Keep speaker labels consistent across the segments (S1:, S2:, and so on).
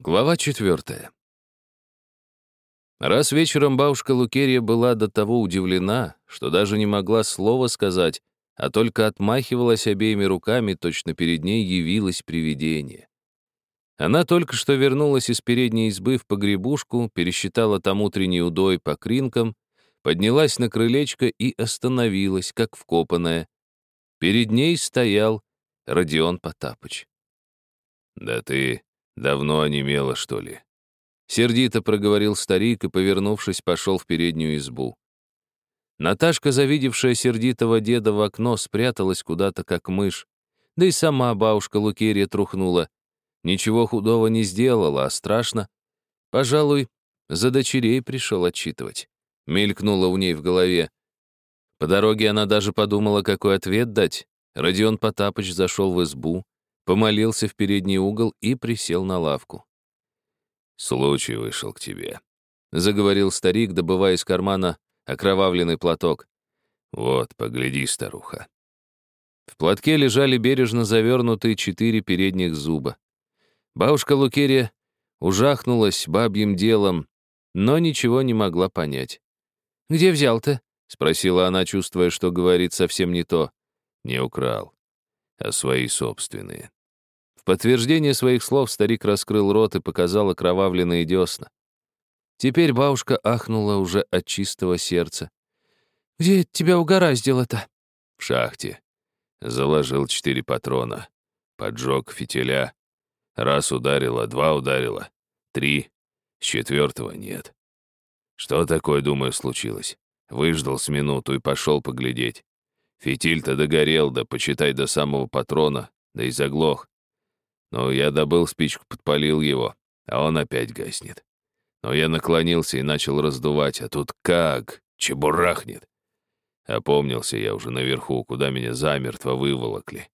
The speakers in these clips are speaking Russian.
S1: Глава четвертая. Раз вечером бабушка Лукерия была до того удивлена, что даже не могла слова сказать, а только отмахивалась обеими руками, точно перед ней явилось привидение. Она только что вернулась из передней избы в погребушку, пересчитала там утренний удой по кринкам, поднялась на крылечко и остановилась, как вкопанная. Перед ней стоял Родион Потапыч. «Да ты Давно онемело, что ли? Сердито проговорил старик и, повернувшись, пошел в переднюю избу. Наташка, завидевшая сердитого деда в окно, спряталась куда-то, как мышь. Да и сама бабушка Лукерия трухнула. Ничего худого не сделала, а страшно. Пожалуй, за дочерей пришел отчитывать. Мелькнуло у ней в голове. По дороге она даже подумала, какой ответ дать. Родион Потапыч зашел в избу, помолился в передний угол и присел на лавку. «Случай вышел к тебе», — заговорил старик, добывая из кармана окровавленный платок. «Вот, погляди, старуха». В платке лежали бережно завернутые четыре передних зуба. Бабушка Лукерия ужахнулась бабьим делом, но ничего не могла понять. «Где взял-то?» — спросила она, чувствуя, что говорит совсем не то. «Не украл, а свои собственные» подтверждение своих слов старик раскрыл рот и показал окровавленные десна. Теперь бабушка ахнула уже от чистого сердца. «Где тебя угораздило-то?» «В шахте. Заложил четыре патрона. Поджег фитиля. Раз ударила, два ударила. Три. С четвертого нет. Что такое, думаю, случилось? Выждал с минуту и пошел поглядеть. Фитиль-то догорел, да почитай до самого патрона, да и заглох. Но я добыл спичку, подпалил его, а он опять гаснет. Но я наклонился и начал раздувать, а тут как? Чебурахнет. Опомнился я уже наверху, куда меня замертво выволокли.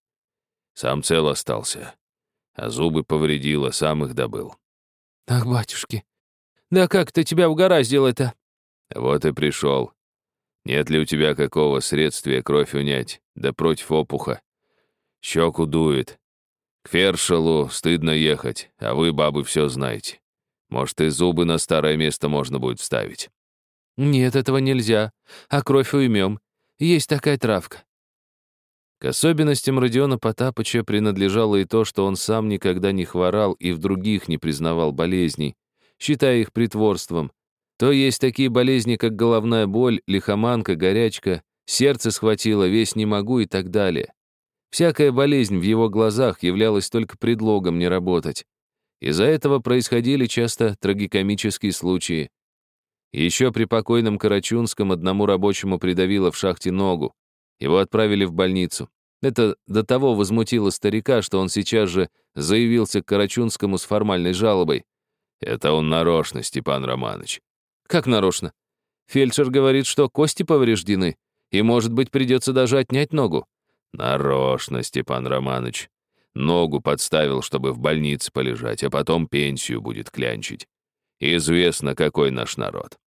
S1: Сам цел остался, а зубы повредило, сам их добыл.
S2: Ах, батюшки, да как ты тебя угораздил это?
S1: Вот и пришел. Нет ли у тебя какого средствия кровь унять, да против опуха? Щеку дует, к Фершелу стыдно ехать, а вы, бабы, все знаете. Может, и зубы на старое место можно будет вставить.
S2: Нет, этого нельзя. А кровь уймем. Есть такая травка.
S1: К особенностям Родиона Потапыча принадлежало и то, что он сам никогда не хворал и в других не признавал болезней, считая их притворством. То есть такие болезни, как головная боль, лихоманка, горячка, сердце схватило, весь не могу и так далее. Всякая болезнь в его глазах являлась только предлогом не работать. Из-за этого происходили часто трагикомические случаи. Еще при покойном Карачунском одному рабочему придавило в шахте ногу. Его отправили в больницу. Это до того возмутило старика, что он сейчас же заявился к Карачунскому с формальной жалобой. «Это он нарочно, Степан Романович». «Как нарочно?» Фельдшер говорит, что кости повреждены, и, может быть, придется даже отнять ногу. Нарочно, Степан Романович. Ногу подставил, чтобы в больнице полежать, а потом пенсию будет клянчить. Известно, какой наш народ.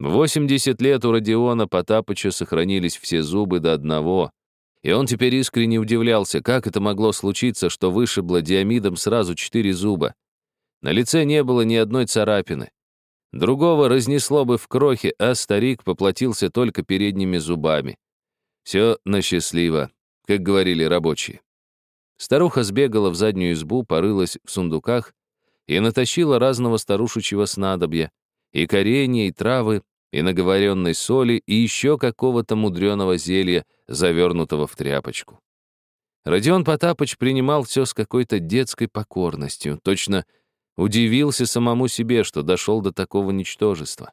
S1: В 80 лет у Родиона Потапыча сохранились все зубы до одного, и он теперь искренне удивлялся, как это могло случиться, что вышибло диамидом сразу четыре зуба. На лице не было ни одной царапины. Другого разнесло бы в крохи, а старик поплатился только передними зубами. Все на счастливо как говорили рабочие. Старуха сбегала в заднюю избу, порылась в сундуках и натащила разного старушечьего снадобья, и коренья, и травы, и наговоренной соли, и еще какого-то мудреного зелья, завернутого в тряпочку. Родион Потапыч принимал все с какой-то детской покорностью, точно удивился самому себе, что дошел до такого ничтожества.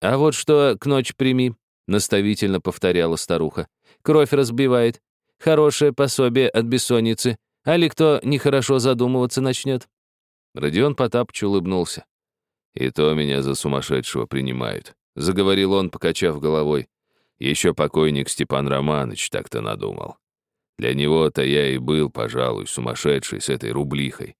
S1: «А вот что к ночь прими», — наставительно повторяла старуха кровь разбивает. Хорошее пособие от бессонницы. А ли кто нехорошо задумываться начнет?» Родион Потапыч улыбнулся. «И то меня за сумасшедшего принимают», — заговорил он, покачав головой. «Еще покойник Степан Романович так-то надумал. Для него-то я и был, пожалуй, сумасшедший с этой рублихой.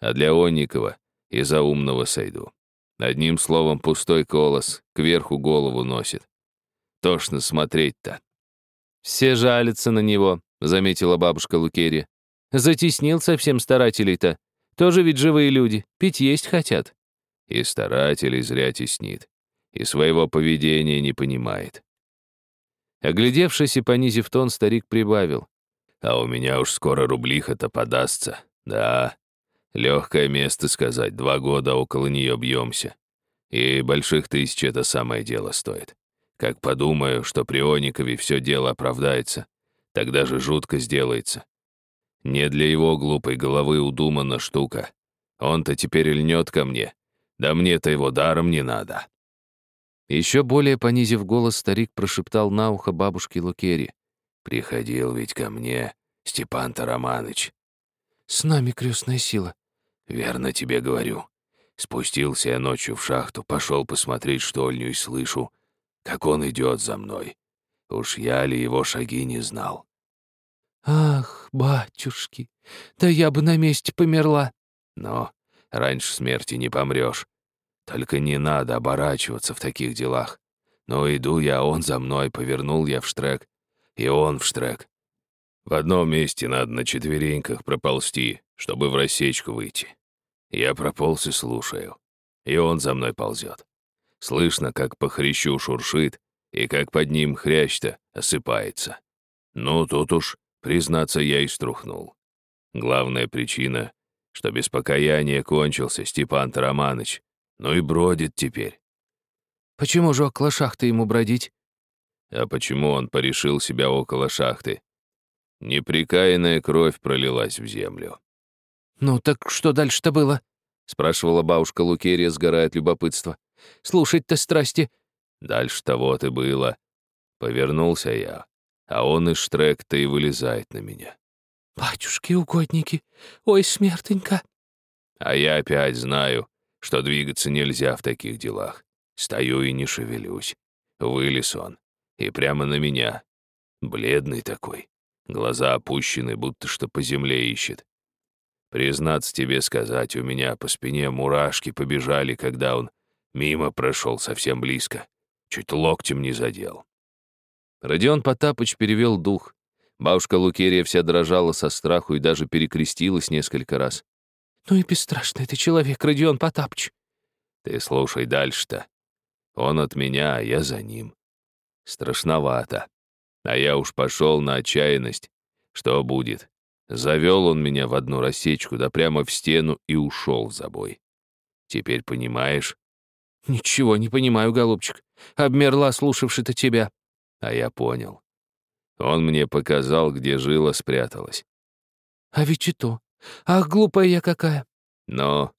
S1: А для Онникова и за умного сойду. Одним словом, пустой колос кверху голову носит. Тошно смотреть-то. «Все жалятся на него», — заметила бабушка Лукерия. «Затеснил совсем старателей-то.
S2: Тоже ведь живые люди, пить есть хотят.
S1: И старателей зря теснит, и своего поведения не понимает. Оглядевшись и понизив тон, старик прибавил. «А у меня уж скоро рублиха-то подастся. Да, легкое место сказать, два года около нее бьемся. И больших тысяч это самое дело стоит. Как подумаю, что при Оникове все дело оправдается, тогда же жутко сделается. Не для его глупой головы удумана штука. Он-то теперь льнет ко мне. Да мне-то его даром не надо. Еще более понизив голос, старик прошептал на ухо бабушке Лукери. «Приходил ведь ко мне Степан-то Романыч».
S2: «С нами крестная сила».
S1: «Верно тебе говорю. Спустился я ночью в шахту, пошел посмотреть штольню и слышу, как он идет за мной. Уж я ли его шаги не знал».
S2: «Ах, батюшки, да я бы на месте померла».
S1: «Но раньше смерти не помрешь. Только не надо оборачиваться в таких делах. Но иду я, он за мной, повернул я в штрек. И он в штрек. В одном месте надо на четвереньках проползти, чтобы в рассечку выйти. Я прополз и слушаю. И он за мной ползет. Слышно, как по хрящу шуршит, и как под ним хрящ-то осыпается. Ну, тут уж, признаться, я и струхнул. Главная причина, что без покаяния кончился Степан Тараманыч, ну и бродит теперь.
S2: Почему же около шахты ему бродить?
S1: А почему он порешил себя около шахты? Неприкаянная кровь пролилась в землю.
S2: «Ну так что дальше-то было?» — спрашивала бабушка Лукерия, сгорая от любопытства. «Слушать-то страсти».
S1: «Дальше того и было. Повернулся я, а он из штрек-то и вылезает на меня».
S2: «Батюшки-угодники, ой, смертенька!»
S1: А я опять знаю, что двигаться нельзя в таких делах. Стою и не шевелюсь. Вылез он. И прямо на меня. Бледный такой. Глаза опущены, будто что по земле ищет. Признаться тебе сказать, у меня по спине мурашки побежали, когда он мимо прошел совсем близко. Чуть локтем не задел. Родион Потапыч перевел дух. Бабушка Лукерия вся дрожала со страху и даже перекрестилась несколько раз.
S2: «Ну и бесстрашный ты человек, Родион Потапыч».
S1: «Ты слушай дальше-то. Он от меня, а я за ним. Страшновато. А я уж пошел на отчаянность. Что будет? Завел он меня в одну рассечку, да прямо в стену и ушел в забой. Теперь понимаешь?»
S2: «Ничего не понимаю, голубчик. Обмерла, слушавши-то тебя».
S1: А я понял. Он мне показал, где жила спряталась.
S2: «А ведь и то. Ах, глупая я какая!»
S1: «Но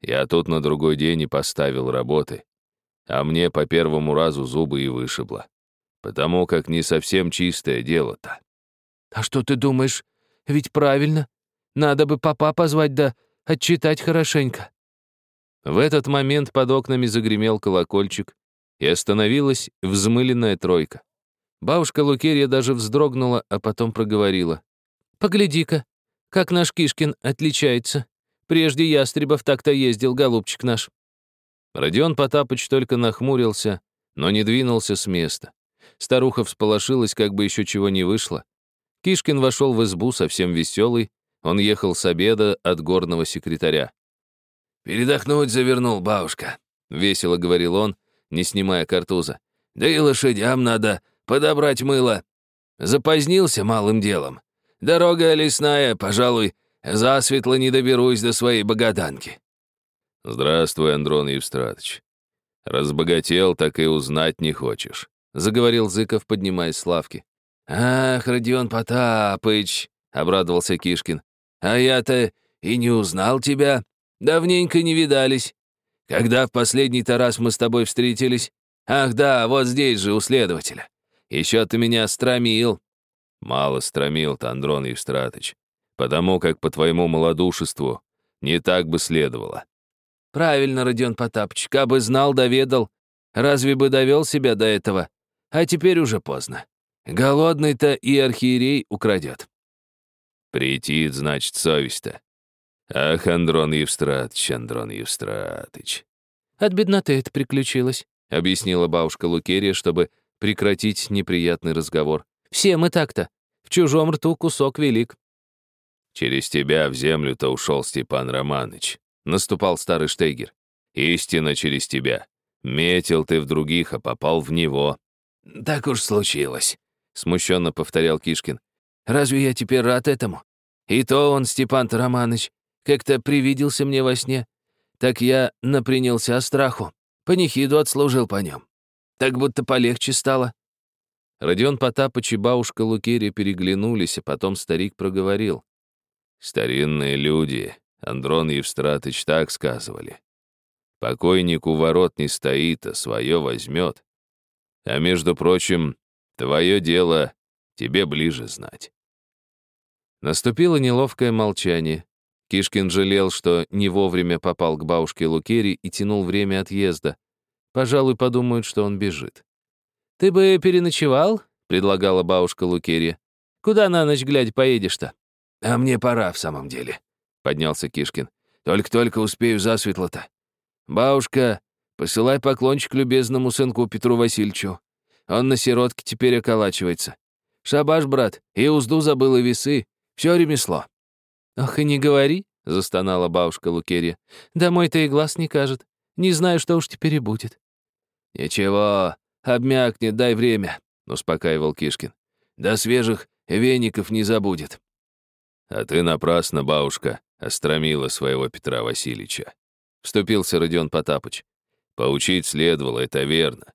S1: я тут на другой день и поставил работы, а мне по первому разу зубы и вышибло, потому как не совсем чистое дело-то».
S2: «А что ты думаешь? Ведь правильно. Надо бы папа позвать да отчитать хорошенько».
S1: В этот момент под окнами загремел колокольчик, и остановилась взмыленная тройка. Бабушка Лукерья даже вздрогнула, а потом проговорила.
S2: «Погляди-ка, как наш Кишкин отличается. Прежде Ястребов так-то ездил, голубчик наш».
S1: Родион Потапыч только нахмурился, но не двинулся с места. Старуха всполошилась, как бы еще чего не вышло. Кишкин вошел в избу совсем веселый, он ехал с обеда от горного секретаря.
S3: «Передохнуть завернул, бабушка», — весело говорил он, не снимая картуза. «Да и лошадям надо подобрать мыло. Запозднился малым делом. Дорога лесная, пожалуй, засветло не доберусь до своей богоданки».
S1: «Здравствуй, Андрон Евстратович. Разбогател, так и узнать не хочешь», — заговорил Зыков, поднимаясь с лавки.
S3: «Ах, Родион Потапыч», — обрадовался Кишкин, «а я-то и не узнал тебя. Давненько не видались. Когда в последний-то раз мы с тобой встретились? Ах да, вот здесь же, у следователя. Еще ты меня стромил.
S1: Мало стромил-то, Андрон Евстратыч, потому как по твоему малодушеству не так бы следовало.
S3: Правильно, Родион Потапыч, бы знал, доведал. Разве бы довел себя до этого? А теперь уже поздно. Голодный-то и архиерей украдет.
S1: Притит, значит, совесть-то. Ах, Андрон Евстратыч, Андрон Евстратыч.
S2: От бедноты это приключилось,
S1: объяснила бабушка Лукерия, чтобы прекратить неприятный разговор.
S2: Все мы так-то. В чужом рту кусок велик».
S1: «Через тебя в землю-то ушел Степан Романыч», — наступал старый Штейгер. «Истина через тебя. Метил ты в других, а попал в него».
S2: «Так уж случилось», — смущенно повторял Кишкин. «Разве я теперь рад этому? И то он, Степан Романыч, как-то привиделся мне во сне. Так я напринялся страху. Панихиду отслужил по нем. Так будто полегче стало.
S1: Родион Потапыч и бабушка Лукерия переглянулись, а потом старик проговорил. «Старинные люди, Андрон Евстратыч так сказывали. Покойник у ворот не стоит, а свое возьмет. А между прочим, твое дело тебе ближе знать». Наступило неловкое молчание. Кишкин жалел, что не вовремя попал к бабушке Лукери и тянул время отъезда. Пожалуй, подумают, что он бежит.
S2: «Ты бы переночевал?» — предлагала бабушка Лукерия. «Куда на ночь глядь поедешь-то?»
S3: «А мне пора в самом деле», — поднялся Кишкин. «Только-только успею засветло-то. Бабушка, посылай поклончик любезному сынку Петру Васильевичу. Он на сиротке теперь околачивается. Шабаш, брат, и узду забыл, и весы. Все ремесло».
S2: «Ох, и не говори», — застонала бабушка Лукерия. «Домой-то и глаз не кажет. Не знаю, что уж теперь и будет».
S3: «Ничего, обмякнет, дай время», — успокаивал Кишкин. «До свежих веников не забудет».
S1: «А ты напрасно, бабушка, остромила своего Петра Васильевича», — вступился Родион Потапыч. «Поучить следовало, это верно.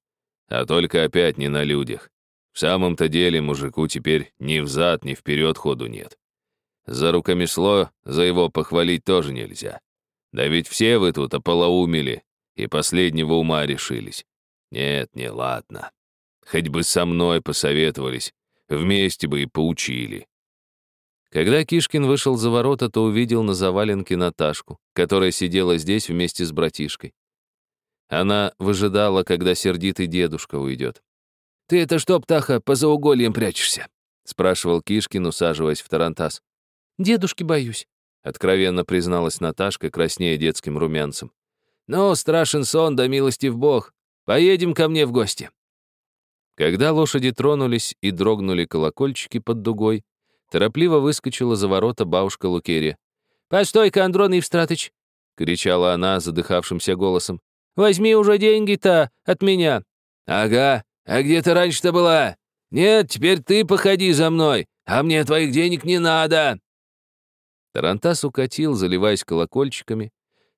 S1: А только опять не на людях. В самом-то деле мужику теперь ни взад, ни вперед ходу нет. За рукомесло за его похвалить тоже нельзя. Да ведь все вы тут ополоумели и последнего ума решились. Нет, не ладно. Хоть бы со мной посоветовались, вместе бы и поучили. Когда Кишкин вышел за ворота, то увидел на заваленке Наташку, которая сидела здесь вместе с братишкой. Она выжидала, когда сердитый дедушка уйдет.
S2: «Ты это что, птаха, по заугольям прячешься?»
S1: — спрашивал Кишкин, усаживаясь в тарантас.
S2: «Дедушки боюсь», —
S1: откровенно призналась Наташка, краснея детским румянцем.
S2: «Ну, страшен сон, да милости в Бог. Поедем ко мне в гости».
S1: Когда лошади тронулись и дрогнули колокольчики под дугой, торопливо выскочила за ворота бабушка Лукерия.
S2: «Постой-ка, Андрон Евстратыч!» — кричала она задыхавшимся голосом. «Возьми уже деньги-то от меня!»
S3: «Ага, а где ты раньше-то была? Нет, теперь ты походи за мной, а мне твоих денег не надо!»
S1: Тарантас укатил, заливаясь колокольчиками,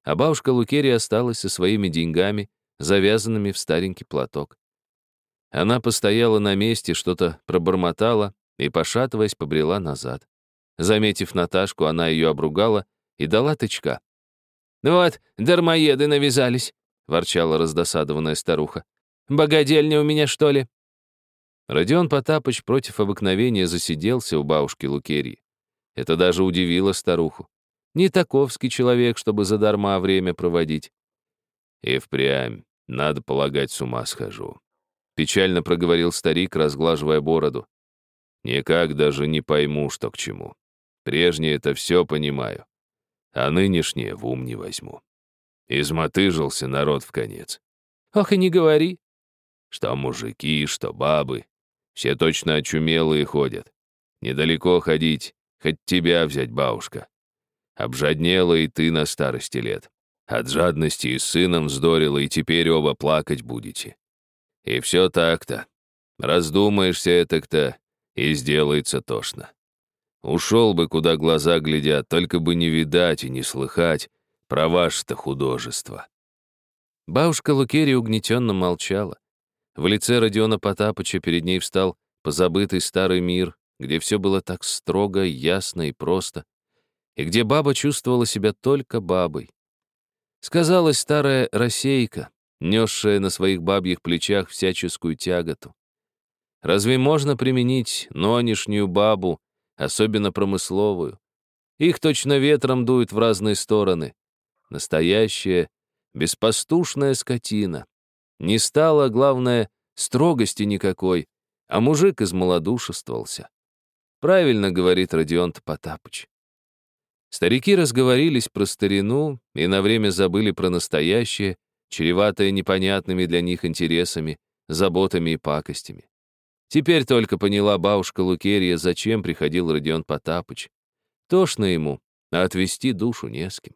S1: а бабушка Лукерия осталась со своими деньгами, завязанными в старенький платок. Она постояла на месте, что-то пробормотала и, пошатываясь, побрела назад. Заметив Наташку, она ее обругала и дала тычка.
S2: «Вот, дармоеды навязались», — ворчала раздосадованная старуха. «Богодельня у меня, что ли?»
S1: Родион Потапыч против обыкновения засиделся у бабушки Лукерии. Это даже удивило старуху. Не таковский человек, чтобы задарма время проводить. И впрямь, надо полагать, с ума схожу. Печально проговорил старик, разглаживая бороду. Никак даже не пойму, что к чему. Прежнее это все понимаю, а нынешнее в ум не возьму. Измотыжился народ в конец.
S2: Ох и не говори.
S1: Что мужики, что бабы. Все точно очумелые ходят. Недалеко ходить, Хоть тебя взять, бабушка. Обжаднела и ты на старости лет. От жадности и сыном вздорила, и теперь оба плакать будете. И все так-то. Раздумаешься это-то, и сделается тошно. Ушел бы, куда глаза глядят, только бы не видать и не слыхать про ваше-то художество. Бабушка Лукерия угнетенно молчала. В лице Родиона Потапыча перед ней встал позабытый старый мир, где все было так строго, ясно и просто, и где баба чувствовала себя только бабой. Сказалась старая рассейка, несшая на своих бабьих плечах всяческую тяготу. Разве можно применить нонешнюю бабу, особенно промысловую? Их точно ветром дует в разные стороны. Настоящая, беспастушная скотина. Не стало, главное, строгости никакой, а мужик измалодушествовался. Правильно говорит Родион Потапыч. Старики разговорились про старину и на время забыли про настоящее, чреватое непонятными для них интересами, заботами и пакостями. Теперь только поняла бабушка Лукерия, зачем приходил Родион Потапыч. Тошно ему, а отвести душу не с кем.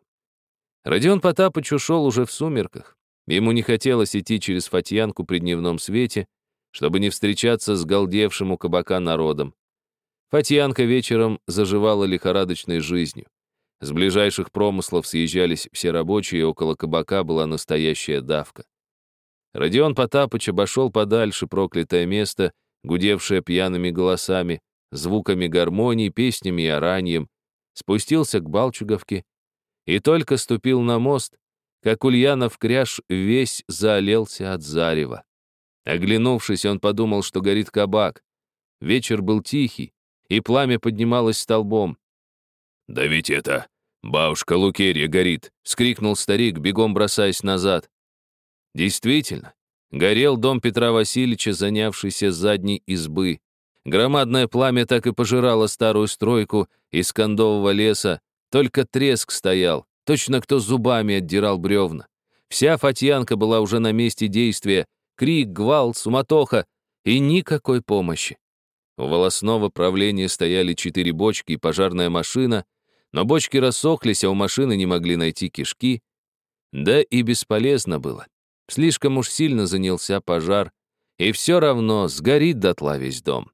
S1: Родион Потапыч ушел уже в сумерках. Ему не хотелось идти через Фатьянку при дневном свете, чтобы не встречаться с галдевшим у кабака народом. Фатьянка вечером заживала лихорадочной жизнью. С ближайших промыслов съезжались все рабочие, около кабака была настоящая давка. Родион Потапыч обошел подальше проклятое место, гудевшее пьяными голосами, звуками гармонии, песнями и ораньем, спустился к Балчуговке и только ступил на мост, как Ульянов кряж весь заолелся от зарева. Оглянувшись, он подумал, что горит кабак. Вечер был тихий, и пламя поднималось столбом.
S3: «Да ведь это бабушка Лукерья горит!» — скрикнул старик, бегом бросаясь назад.
S1: Действительно, горел дом Петра Васильевича, занявшийся задней избы. Громадное пламя так и пожирало старую стройку из кондового леса, только треск стоял, точно кто зубами отдирал бревна. Вся Фатьянка была уже на месте действия, крик, гвалт, суматоха и никакой помощи. У волосного правления стояли четыре бочки и пожарная машина, но бочки рассохлись, а у машины не могли найти кишки. Да и бесполезно было. Слишком уж сильно занялся пожар, и все равно сгорит дотла весь дом.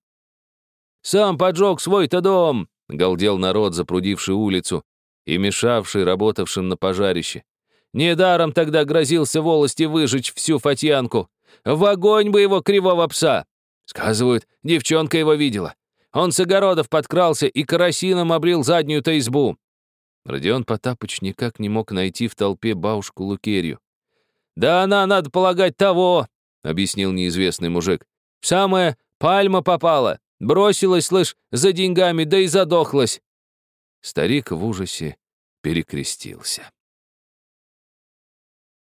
S1: «Сам поджег свой-то дом!» — галдел народ, запрудивший улицу и мешавший работавшим на пожарище. «Недаром тогда грозился волости выжечь всю Фатьянку. В огонь бы его кривого пса!» Сказывают, девчонка его видела. Он с огородов подкрался и карасином обрил заднюю-то избу. Родион Потапыч никак не мог найти в толпе бабушку Лукерью. «Да она, надо полагать, того!» — объяснил неизвестный мужик. «Самая пальма попала, бросилась, слышь, за деньгами, да и задохлась». Старик в ужасе перекрестился.